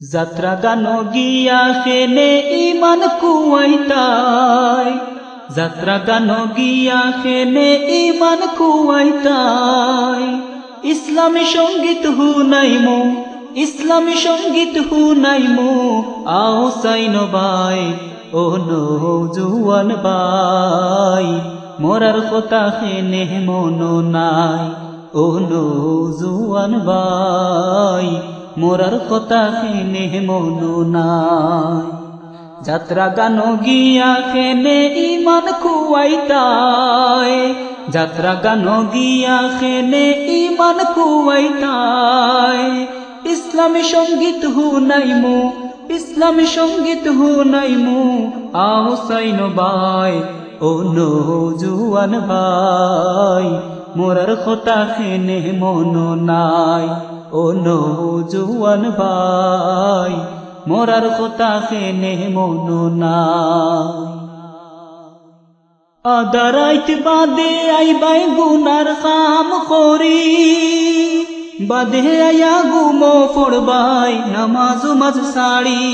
যাত্রা গান গিয়া খেনে ইমান কুয়াইতাই যাত্রা গান গিয়া খেনে ইমান কুয়াইতাই ইসলামী সংগীত হু নাইমু ইসলামী সংগীত হু নাইমু আও সাইন বাই ও নো জুয়ান বাই মোরার কথা খেনে মনো নাই, ও নো জুয়ান বাই মোরার কথা খেনে মনো নাই। যাত্রা গান গিয়া খেনে ইমান কুয়াইতাই যাত্রা গান গিয়া খেনে ইমান কুয়াইতাই ইসলামী সংগীত হু নাইমু ইসলামী সংগীত হু নাইমু আও সাইন বাই ও নো জুয়ান ভাই। মোরার কথা খেনে মনো নাই। ও নো জুয়ান ভাই, মোরার কথা খেনে মনো নাই। আদারাইত বাদে আইবাই গুনার কাম করি, বাদে আয়া গুমো পড়বাই নামাজ মাঝ সাড়ি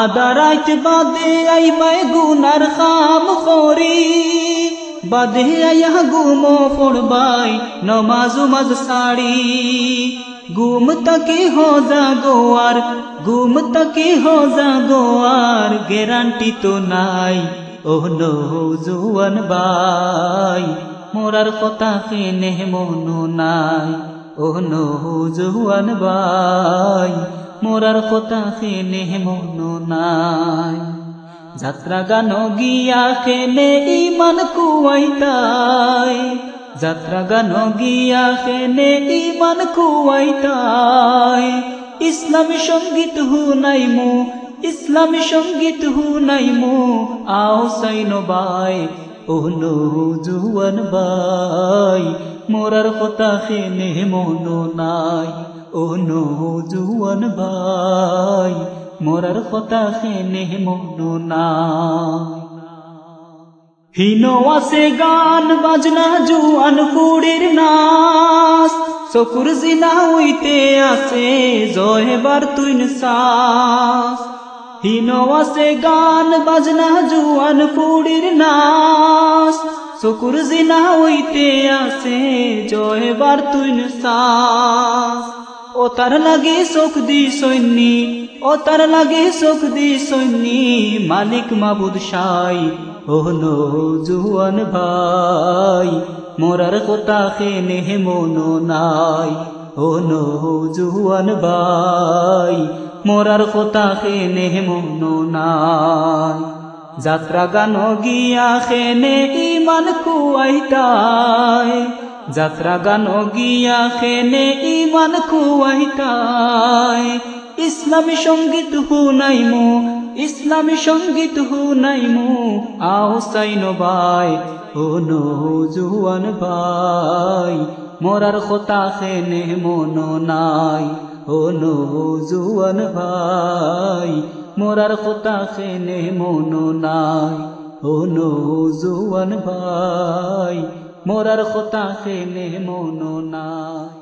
আদারাইত বাদে আইবাই গুনার কাম করি বাদে আয়া গুমো পড়বাই নমাজ মাঝ সাড়ি গুম তাকে হো যা গোয়ার, গুম তাকে হো যা গোয়ার, গ্যারান্টি তো নাই। ও নো জুয়ান বাই, মোরার কথা খেনে মনো নাই। ও নো জুয়ান বাই, মোরার কথা খেনে মনো নাই। যাত্রা গান গিয়া খেনে ইমান কুয়াইতাই। যাত্রা গান গিয়া খেনে ইমান কুয়াইতাই। ইসলামী সংগীত হু নাইমু ইসলামী সংগীত হু নাইমু আও সাইন বাই ও নো জুয়ান বাই। মোরার কথা খেনে মনো নাই ও নো জুয়ান বাই। মোরার কথা খেনে মনো নাই। হীন আছে গান, বাজনা, জুয়ান, কুড়ির নাস চকুর জিনা হইতে আছে, জয়বার তুই সাস হীন আছে গান, বাজনা, জুয়ান, কুড়ির নাস চকুর জিনা হইতে আছে, জয়বার তুই সাস ও তার লাগে চোখ দি সৈন্যী, ও তার লাগে চোখ দি সৈন্যী, মালিক মাবুদ সাই ও নো জুয়ান ভাই, মোরার কথা খেনে মনো নাই ও নো জুয়ান ভাই, মোরার কথা খেনে মনো নাই। যাত্রা গান গিয়া খেনে ইমান কুয়াইতাই যাত্রা গান গিয়া খেনে ইমান কুয়াইতাই ইসলামী সংগীত হু নাইমু ইসলামী সংগীত হু নাইমু আও সাইন বাই ও নো জুয়ান ভাই, মোরার কথা খেনে মন নাই। ও নো জুয়ান ভাই, মোরার কথা খেনে মন নাই। ও নো জুয়ান ভাই মোরার কথা খেনে মনো নাই